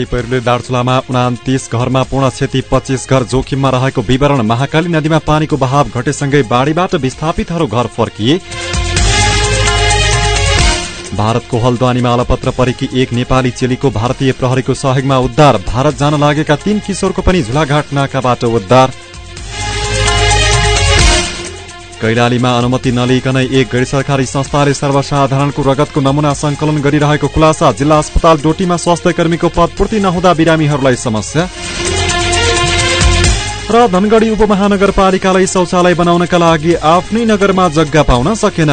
बाढी पहिरोले दार्चुलामा उनातिस घरमा पूर्ण क्षति पच्चिस घर जोखिममा रहेको विवरण महाकाली नदीमा पानीको बहाव घटेसँगै बाढीबाट विस्थापितहरू घर फर्किए। भारतको हल्द्वानीमा अलपत्र परेकी एक नेपाली चेलीको भारतीय प्रहरीको सहयोगमा उद्धार भारत जान लागेका तीन किशोरको पनि झुलाघाट नाकाबाट उद्धार। कैलालीमा अनुमति नलिकनै एक गैर सरकारी संस्थाले सर्वसाधारणको रगतको नमूना संकलन गरिरहेको खुलासा जिल्ला अस्पताल डोटीमा स्वास्थ्य कर्मीको पदपूर्ति नहुँदा बिरामीहरूलाई समस्या। र धनगढ़ी उपमहानगरपालिकालाई शौचालय बनाउनका लागि आफ्नै नगरमा जग्गा पाउन सकेन।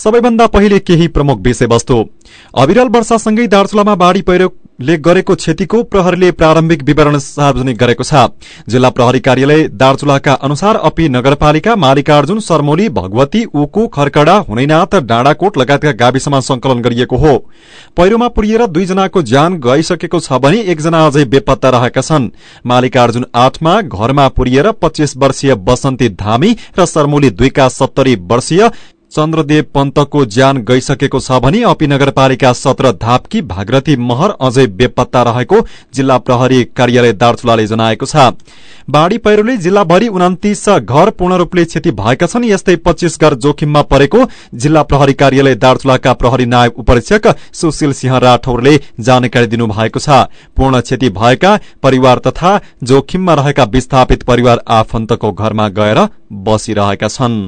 सबैभन्दा पहिले केही प्रमुख विषयवस्तु। अविरल वर्षासँगै दार्चुलामा बाढ़ी पहिरो ले गरेको क्षतिको प्रहरीले प्रारम्भिक विवरण सार्वजनिक गरेको छ। जिल्ला प्रहरी कार्यालय दार्चुलाका अनुसार अपी नगरपालिका मालिकार्जुन सरमोली भगवती उकु खरकडा हुनैनाथ डाँडाकोट लगायतका गाविसमा संकलन गरिएको हो। पहिरोमा पुरिएर दुईजनाको ज्यान गइसकेको छ भने एकजना अझै बेपत्ता रहेका छन्। मालिकार्जुन आठमा घरमा पुरिएर पच्चीस वर्षीय बसन्ती धामी र सरमोली दुईका सत्तरी वर्षीय चन्द्रदेव पन्तको ज्यान गइसकेको छ भने अपी नगरपालिका सत्र धापकी भागरथी महर अझै बेपत्ता रहेको जिल्ला प्रहरी कार्यालय दार्चुलाले जनाएको छ। बाढ़ी पहिरोले जिल्लाभरि उन्तिस घर पूर्ण रूपले क्षति भएका छन्। यस्तै पच्चीस घर जोखिममा परेको जिल्ला प्रहरी कार्यालय दार्चुलाका प्रहरी नायब उपरीक्षक सुशील सिंह राठौरले जानकारी दिनुभएको छ। पूर्ण क्षति भएका परिवार तथा जोखिममा रहेका विस्थापित परिवार आफन्तको घरमा गएर बसिरहेका छन्।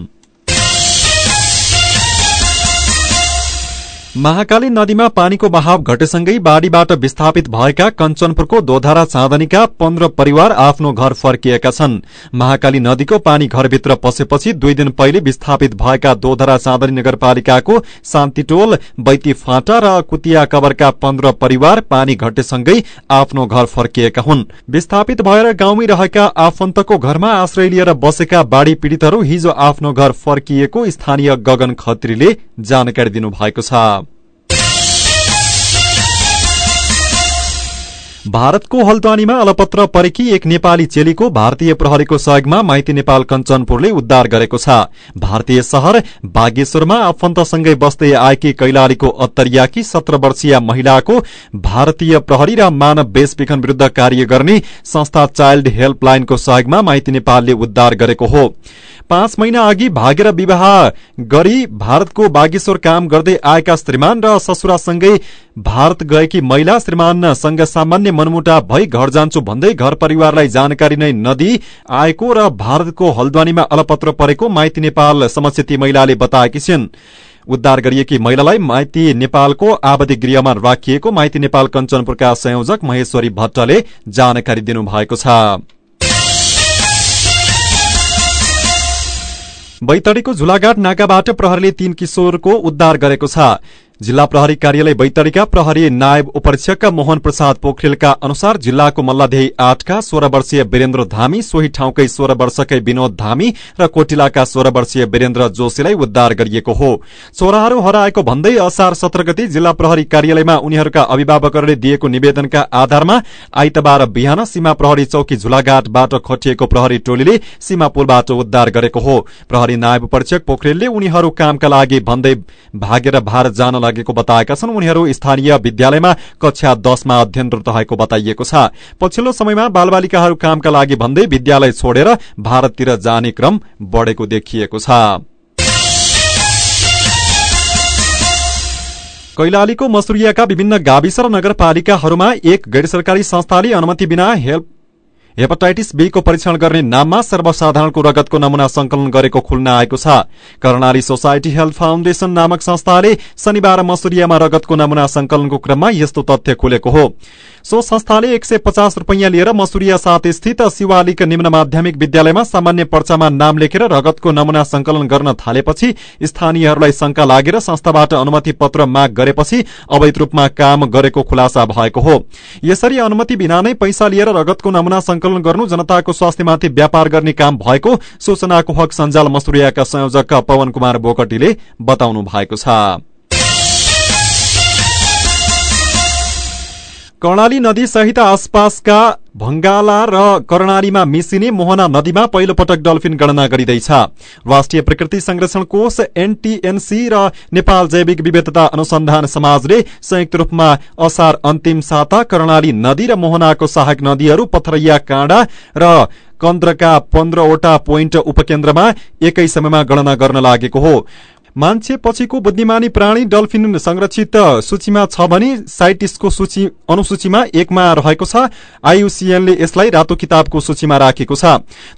महाकाली नदीमा पानीको बहाव घटेसँगै बाढ़ीबाट विस्थापित भएका कञ्चनपुरको दोधारा चाँदनीका पन्ध्र परिवार आफ्नो घर फर्किएका छन्। महाकाली नदीको पानी घरभित्र पसेपछि दुई दिन पहिले विस्थापित भएका दोधरा चाँदनी नगरपालिकाको शान्तिटोल बैती फाँटा र कुतिया कबरका पन्ध्र परिवार पानी घटेसँगै आफ्नो घर फर्किएका हुन्। विस्थापित भएर गाउँमै रहेका आफन्तको घरमा आश्रय लिएर बसेका बाढ़ी पीड़ितहरू हिजो आफ्नो घर फर्किएको स्थानीय गगन खत्रीले जानकारी दिनुभएको छ। भारतको हल्द्वानीमा अलपत्र परेकी एक नेपाली चेलीको भारतीय प्रहरीको सहयोगमा माइती नेपाल कञ्चनपुरले उद्धार गरेको छ। भारतीय शहर बागेश्वरमा आफन्तसँगै बस्दै आएकी कैलालीको अत्तरियाकी सत्र वर्षीय महिलाको भारतीय प्रहरी र मानव बेचबिखन विरूद्ध कार्य गर्ने संस्था चाइल्ड हेल्पलाइनको सहयोगमा माइती नेपालले उद्धार गरेको हो। पाँच महिना अघि भागेर विवाह गरी भारतको बागेश्वर काम गर्दै आएका श्रीमान र ससुरासँगै भारत गएकी महिला श्रीमानसँग सामान्य मनमुटा भई घर जान्छु भन्दै घर परिवारलाई जानकारी नै नदिई आएको र भारतको हल्द्वानीमा अलपत्र परेको माइती नेपाल समक्ष ती महिलाले बताएकी छिन्। उद्धार गरिएकी महिलालाई माइती नेपालको आवधि गृहमा राखिएको माइती नेपाल कञ्चनपुरका संयोजक महेश्वरी भट्टले जानकारी दिनुभएको छ। बैतडीको झुलाघाट नाकाबाट प्रहरीले तीन किशोरको उद्धार गरेको छ। जिल्ला प्रहरी कार्यालय बैतडीका प्रहरी नायब उपरीक्षक मोहन प्रसाद पोखरेलका अनुसार जिल्लाको मल्लादेही आठका सोह्र वर्षीय वीरेन्द्र धामी सोही ठाउँकै सोह्र वर्षकै विनोद धामी र कोटिलाका सोह्र वर्षीय वीरेन्द्र जोशीलाई उद्धार गरिएको हो। छोराहरू हराएको भन्दै असार सत्र गति जिल्ला प्रहरी कार्यालयमा उनीहरूका अभिभावकहरूले दिएको निवेदनका आधारमा आइतबार बिहान सीमा प्रहरी चौकी झुलाघाटबाट खटिएको प्रहरी टोलीले सीमा पुलबाट उद्धार गरेको हो। प्रहरी नायब परीक्षक पोखरेलले उनीहरू कामका लागि भन्दै भागेर भारत जान लागेको बताएका छन्। उनीहरू स्थानीय विद्यालयमा कक्षा दशमा अध्ययनरत रहेको बताइएको छ। पछिल्लो समयमा बालबालिकाहरू कामका लागि भन्दै विद्यालय छोडेर भारततिर जाने क्रम बढ़ेको देखिएको छ। कैलालीको मसुरियाका विभिन्न गाविस र नगरपालिकाहरूमा एक गैर सरकारी संस्थाले अनुमति बिना हेल्प हेपाटाइटिस बी को परीक्षण गर्ने नाममा सर्वसाधारणको रगतको नमूना संकलन गरेको खुल्न आएको छ। कर्णाली सोसाइटी हेल्थ फाउन्डेशन नामक संस्थाले शनिबार मसुरियामा रगतको नमूना संकलनको क्रममा यस्तो तथ्य खुलेको हो। सो संस्थाले एक सय पचास रूपियाँ लिएर मसुरिया साथ स्थित शिवालिक निम्न माध्यमिक विद्यालयमा सामान्य पर्चामा नाम लेखेर रगतको नमूना संकलन गर्न थालेपछि स्थानीयहरूलाई शंका लागेर संस्थाबाट अनुमति पत्र माग गरेपछि अवैध रूपमा काम गरेको खुलासा भएको हो। यसरी अनुमति बिना नै पैसा लिएर रगतको नमूना संकलन गर्नु जनताको स्वास्थ्यमाथि व्यापार गर्ने काम भएको सूचनाको हक सञ्जाल मसुरियाका संयोजक पवन कुमार बोकटीले बताउनु भएको छ। कर्णाली नदी सहित आसपासका भंगाला र कर्णालीमा मिसिने मोहना नदीमा पहिलो पटक डल्फिन गणना गरिँदैछ। राष्ट्रिय प्रकृति संरक्षण कोष एनटीएनसी र नेपाल जैविक विविधता अनुसन्धान समाजले संयुक्त रूपमा असार अन्तिम साता कर्णाली नदी र मोहनाको सहायक नदीहरू पथरैया काँडा र कन्द्रका पन्ध्रवटा पोइन्ट उपकेन्द्रमा एकै समयमा गणना गर्न लागेको हो। मान्छे पछिको बुद्धिमानी प्राणी डल्फिन संरक्षित सूचीमा छ भने साइटिसको सूची अनुसूचीमा एकमा रहेको छ। आईयुसीएनले यसलाई रातो किताबको सूचीमा राखेको छ।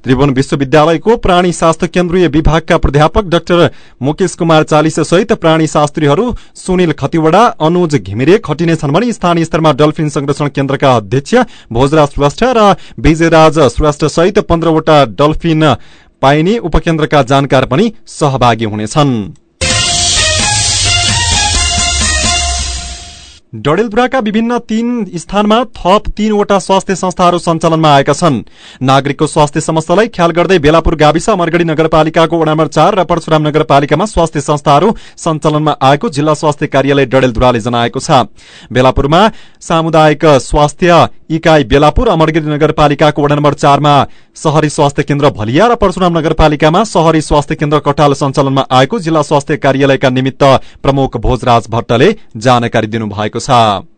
त्रिभुवन विश्वविद्यालयको प्राणी शास्त्र केन्द्रीय विभागका प्राध्यापक डाक्टर मुकेश कुमार चालिस सहित प्राणी शास्त्रीहरू सुनिल खतिवड़ा अनुज घिमिरे खटिनेछन् भने स्थानीय स्तरमा डल्फिन संरक्षण केन्द्रका अध्यक्ष भोजराज श्रेष्ठ र विजयराज श्रेष्ठ सहित पन्ध्रवटा डल्फिन पाइने उपकेन्द्रका जानकार पनि सहभागी हुनेछन्। डडेलधुराका विभिन्न तीन स्थानमा थप तीनवटा स्वास्थ्य संस्थाहरू सञ्चालनमा आएका छन्। नागरिकको स्वास्थ्य समस्यालाई ख्याल गर्दै बेलापुर गाविस अमरगढ़ी नगरपालिकाको वडा नम्बर चार र परशुराम नगरपालिकामा स्वास्थ्य संस्थाहरू सञ्चालनमा आएको जिल्ला स्वास्थ्य कार्यालय डडेलधुराले जनाएको छ। बेलापुरमा सामुदायिक स्वास्थ्य इकाई बेलापुर अमरगिरी नगरपालिकाको वडा नम्बर चारमा शहरी स्वास्थ्य केन्द्र भलिया र परशुराम नगरपालिकामा शहरी स्वास्थ्य केन्द्र कटाल सञ्चालनमा आएको जिल्ला स्वास्थ्य कार्यालयका निमित्त प्रमुख भोजराज भट्टले जानकारी दिनुभएको छ।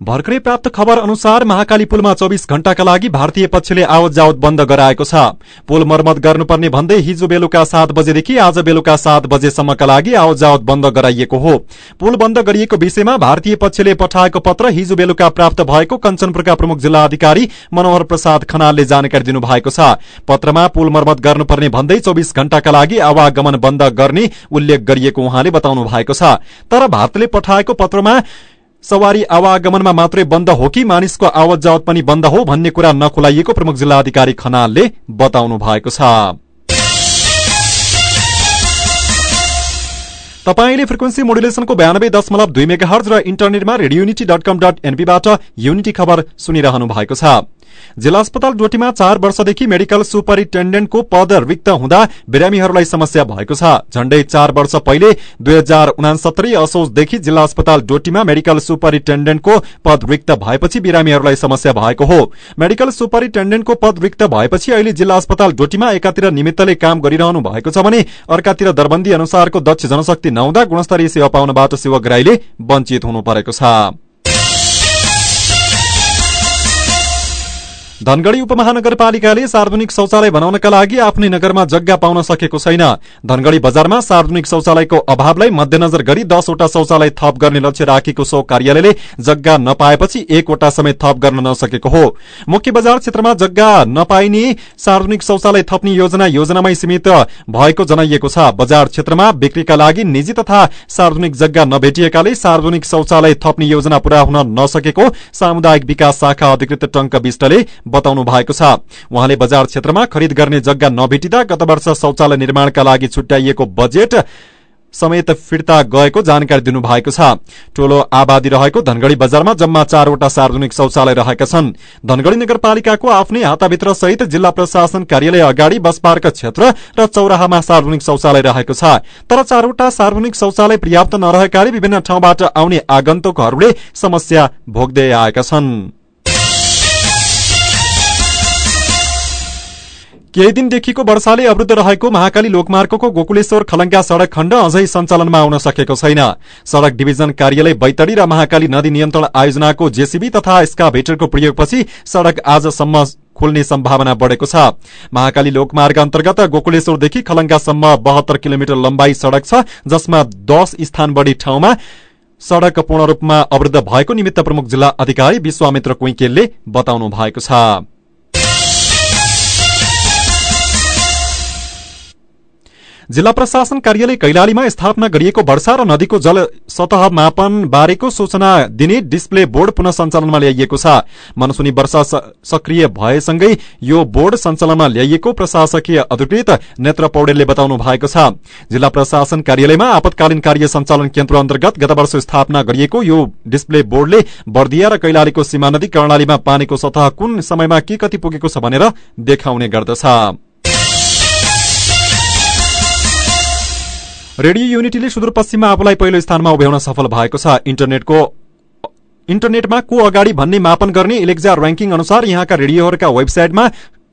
भर्खरै प्राप्त खबर अनुसार महाकाली पुलमा चौबिस घण्टाका लागि भारतीय पक्षले आवत जावत बन्द गराएको छ। पुल मर्मत गर्नुपर्ने भन्दै हिजो बेलुका सात बजेदेखि आज बेलुका सात बजेसम्मका लागि आवत जावत बन्द गराइएको हो। पुल बन्द गरिएको विषयमा भारतीय पक्षले पठाएको पत्र हिजो बेलुका प्राप्त भएको कञ्चनपुरका प्रमुख जिल्ला अधिकारी मनोहर प्रसाद खनालले जानकारी दिनुभएको छ। पत्रमा पुल मर्मत गर्नुपर्ने भन्दै चौबिस घण्टाका लागि आवागमन बन्द गर्ने उल्लेख गरिएको उहाँले बताउनु छ। तर भारतले पठाएको पत्रमा सवारी आवागमनमा मात्रै बन्द हो कि मानिसको आवत जावत पनि बन्द हो भन्ने कुरा नखुलाइएको प्रमुख जिल्ला अधिकारी खनालले बताउनु भएको छ। तपाईँले फ्रिक्वेन्सी मोडुलेसनको बयानब्बे दशमलव दुई मेगा हर्ज र इन्टरनेटमा radio unity dot com dot एनपीबाट unity खबर सुनिरहनु भएको छ। जिल्ला अस्पताल डोटीमा चार वर्षदेखि मेडिकल सुपरिन्टेण्डेन्टको पद रिक्त हुँदा बिरामीहरूलाई समस्या भएको छ। झण्डै चार वर्ष पहिले दुई हजार उनासत्तरी असोजदेखि जिल्ला अस्पताल डोटीमा मेडिकल सुपरिन्टेण्डेन्टको पद रिक्त भएपछि बिरामीहरूलाई समस्या भएको हो। मेडिकल सुपरिन्टेण्डेन्टको पद रिक्त भएपछि अहिले जिल्ला अस्पताल डोटीमा एकातिर निमित्तले काम गरिरहनु भएको छ भने अर्कातिर दरबन्दी अनुसारको दक्ष जनशक्ति नहुँदा गुणस्तरीय सेवा पाउनबाट सेवग्राहीले वञ्चित हुनु परेको छ। धनगढ़ी उपमहानगरपालिकाले सार्वजनिक शौचालय बनाउनका लागि आफ्नै नगरमा जग्गा पाउन सकेको छैन। धनगढ़ी बजारमा सार्वजनिक शौचालयको अभावलाई मध्यनजर गरी दसवटा शौचालय थप गर्ने लक्ष्य राखेको सो कार्यालयले जग्गा नपाएपछि एकवटा समेत थप गर्न नसकेको हो। मुख्य बजार क्षेत्रमा जग्गा नपाइने सार्वजनिक शौचालय थप्ने योजना योजनामै सीमित भएको जनाइएको छ। बजार क्षेत्रमा बिक्रीका लागि निजी तथा सार्वजनिक जग्गा नभेटिएकाले सार्वजनिक शौचालय थप्ने योजना पूरा हुन नसकेको सामुदायिक विकास शाखा अधिकृत टंक विष्टले बताउनु भएको छ। उहाँले बजार क्षेत्रमा खरिद गर्ने जग्गा नभेटिँदा गत वर्ष शौचालय निर्माणका लागि छुट्याइएको बजेट समेत फिर्ता गएको जानकारी दिनुभएको छ। ठूलो आबादी रहेको धनगढ़ी बजारमा जम्मा चारवटा सार्वजनिक शौचालय रहेका छन्। धनगढ़ी नगरपालिकाको आफ्नै हाताभित्र सहित जिल्ला प्रशासन कार्यालय अगाडि बस पार्क क्षेत्र र चौराहामा सार्वजनिक शौचालय रहेको छ। तर चारवटा सार्वजनिक शौचालय पर्याप्त नरहेकाले विभिन्न ठाउँबाट आउने आगन्तुकहरूले समस्या भोग्दै आएका छन्। केही दिनदेखिको वर्षाले अवरुद्ध रहेको महाकाली लोकमार्गको गोकुलेश्वर खलङ्गा सड़क खण्ड अझै सञ्चालनमा आउन सकेको छैन। सड़क डिभिजन कार्यालय बैतडी र महाकाली नदी नियन्त्रण आयोजनाको जेसीबी तथा स्काभेटरको प्रयोगपछि सड़क आजसम्म खुल्ने सम्भावना बढ़ेको छ। महाकाली लोकमार्ग अन्तर्गत गोकुलेश्वरदेखि खलङ्गासम्म बहत्तर किलोमिटर लम्बाई सड़क छ जसमा दश स्थान बढ़ी ठाउँमा सड़क पूर्ण रूपमा अवरुद्ध भएको निमित्त प्रमुख जिल्ला अधिकारी विश्वामित्र कुइकेलले बताउनु भएको छ। जिल्ला प्रशासन कार्यालय कैलालीमा स्थापना गरिएको वर्षा र नदीको जल सतह मापन बारेको सूचना दिने डिस्प्ले बोर्ड पुनः सञ्चालनमा ल्याइएको छ। मनसुनी वर्षा सक्रिय भएसँगै यो बोर्ड सञ्चालनमा ल्याइएको प्रशासकीय अधिकृत नेत्र पौडेलले बताउनु भएको छ। जिल्ला प्रशासन कार्यालयमा आपतकालीन कार्य सञ्चालन केन्द्र अन्तर्गत गत वर्ष स्थापना गरिएको यो डिस्प्ले बोर्डले बर्दिया र कैलालीको सीमा नदी कर्णालीमा पानीको सतह कुन समयमा के कति पुगेको छ भनेर देखाउने गर्दछ। रेडियो युनिटीले सुदूरपश्चिममा आफूलाई पहिलो स्थानमा उभ्याउन सफल भएको छ। इन्टरनेटको इन्टरनेटमा को अगाडि भन्ने मापन गर्ने इलेक्जा र्याङ्किङ अनुसार यहाँका रेडियोहरूका वेबसाइटमा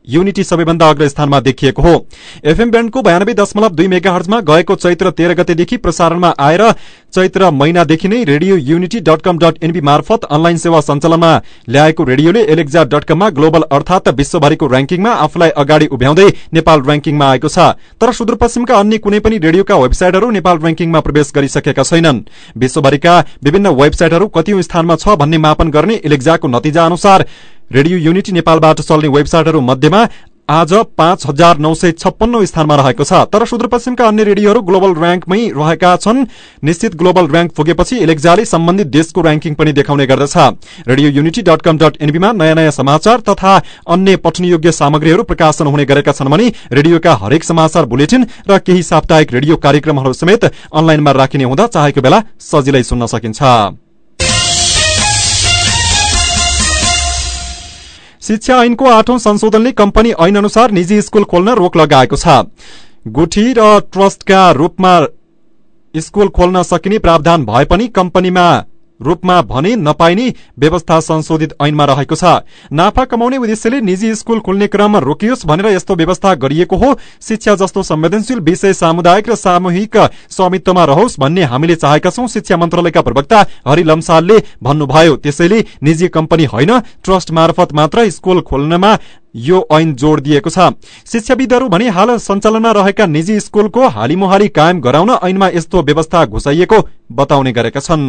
युनिटी सबैभन्दा अग्र स्थानमा देखिएको हो। एफएम ब्याण्डको बयानब्बे दशमलव दुई मेगा हर्जमा गएको चैत्र तेह्र गतेदेखि प्रसारणमा आएर चैत्र महिनादेखि नै radio unity dot com dot NB मार्फत अनलाइन सेवा सञ्चालनमा ल्याएको रेडियोले एलेक्जा डट कममा ग्लोबल अर्थात विश्वभरिको र्याङ्किङमा आफूलाई अगाडि उभ्याउँदै नेपाल र्याङ्किङमा आएको छ। तर सुदूरपश्चिमका अन्य कुनै पनि रेडियोका वेबसाइटहरू नेपाल र्याङ्किङमा प्रवेश गरिसकेका छैनन्। विश्वभरिका विभिन्न वेबसाइटहरू कति स्थानमा छ भन्ने मापन गर्ने इलेक्जाको नतिजा अनुसार रेडियो युनिटी नेपालबाट चल्ने वेबसाइटहरू मध्येमा आज पाँच हजार नौ सय छप्पन्न स्थानमा रहेको छ। तर सुदूरपश्चिमका अन्य रेडियोहरू ग्लोबल र्याङ्कमै रहेका छन्। निश्चित ग्लोबल र्याङ्क पुगेपछि इलेक्जाले सम्बन्धित देशको र्याङ्किङ पनि देखाउने गर्दछ। Radio unity dot com dot एनबीमा नयाँ नयाँ समाचार तथा अन्य पठनयोग्य सामग्रीहरू प्रकाशन हुने गरेका छन् भने रेडियोका हरेक समाचार बुलेटिन र केही साप्ताहिक रेडियो कार्यक्रमहरू समेत अनलाइनमा राखिने हुँदा चाहेको बेला सजिलै सुन्न सकिन्छ। शिक्षा ऐनको आठौं संशोधनले कम्पनी ऐन अनुसार निजी स्कूल खोल्न रोक लगाएको छ। गुठी र ट्रस्टका रूपमा स्कूल खोल्न सकिने प्रावधान भए पनि कम्पनीमा रूपमा भने नपाइने व्यवस्था संशोधित ऐनमा रहेको छ। नाफा कमाउने उद्देश्यले निजी स्कूल खोल्ने क्रम रोकियोस् भनेर यस्तो व्यवस्था गरिएको हो। शिक्षा जस्तो संवेदनशील विषय सामुदायिक र सामूहिक स्वामित्वमा रहोस् भन्ने हामीले चाहेका छौं शिक्षा मन्त्रालयका प्रवक्ता हरि लम्सालले भन्नुभयो। त्यसैले निजी कम्पनी होइन ट्रस्ट मार्फत मात्र स्कूल खोल्नमा यो ऐन जोड़ दिएको छ। शिक्षाविदहरू भने हाल सञ्चालनमा रहेका निजी स्कूलको हालिमुहाली कायम गराउन ऐनमा यस्तो व्यवस्था घुसाइएको बताउने गरेका छन्।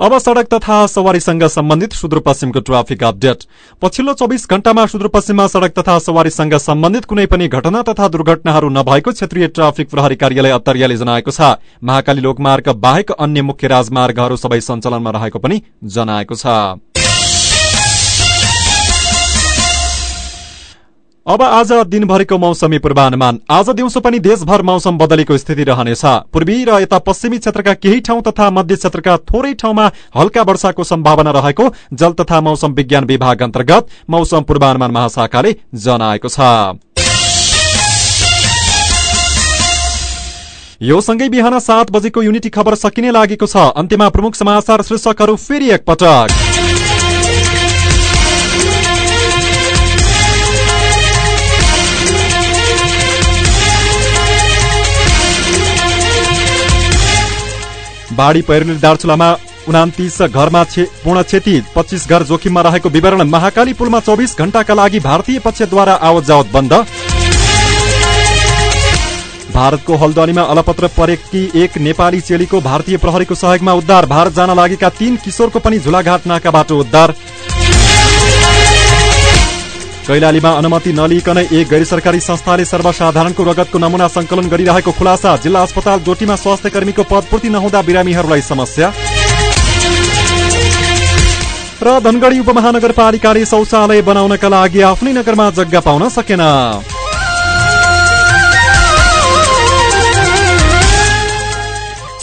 अब सड़क तथा सवारीसँग सम्बन्धित सुदूरपश्चिमको ट्राफिक अपडेट। पछिल्लो चौविस घण्टामा सुदूरपश्चिममा सड़क तथा सवारीसँग सम्बन्धित कुनै पनि घटना तथा दुर्घटनाहरू नभएको क्षेत्रीय ट्राफिक प्रहरी कार्यालय अत्तरियाले जनाएको छ। महाकाली लोकमार्ग बाहेक अन्य मुख्य राजमार्गहरू सबै सञ्चालनमा रहेको पनि जनाएको छ। अब आज दिनभरिको मौसमी पूर्वानुमान। आज दिउँसो पनि देशभर मौसम बदलेको स्थिति रहनेछ। पूर्वी र यता पश्चिमी क्षेत्रका केही ठाउँ तथा मध्य क्षेत्रका थोरै ठाउँमा हल्का वर्षाको सम्भावना रहेको जल तथा मौसम विज्ञान विभाग अन्तर्गत मौसम पूर्वानुमान महाशाखाले जनाएको छ। यो सँगै बिहान सात बजेको युनिटी खबर सकिने लागेको छ। अन्त्यमा प्रमुख समाचार शीर्षकहरू फेरि एकपटक। बाढ़ी पहिरोले दार्चुलामा उनातिस घरमा पूर्ण क्षति पच्चिस घर जोखिममा रहेको विवरण महाकाली पुलमा चौबिस घण्टाका लागि भारतीय पक्षद्वारा आवत जावत बन्द। भारतको हल्द्वानीमा अलपत्र परेकी एक नेपाली चेलीको भारतीय प्रहरीको सहयोगमा उद्धार भारत जान लागेका तीन किशोरको पनि झुलाघाट नाकाबाट उद्धार। कैलालीमा अनुमति नलिकनै एक गैर सरकारी संस्थाले सर्वसाधारणको रगतको नमुना संकलन गरिरहेको खुलासा जिल्ला अस्पताल डोटीमा स्वास्थ्य कर्मीको पदपूर्ति नहुँदा बिरामीहरूलाई समस्या। र धनगढ़ी उपमहानगरपालिकाले शौचालय बनाउनका लागि आफ्नै नगरमा जग्गा पाउन सकेन।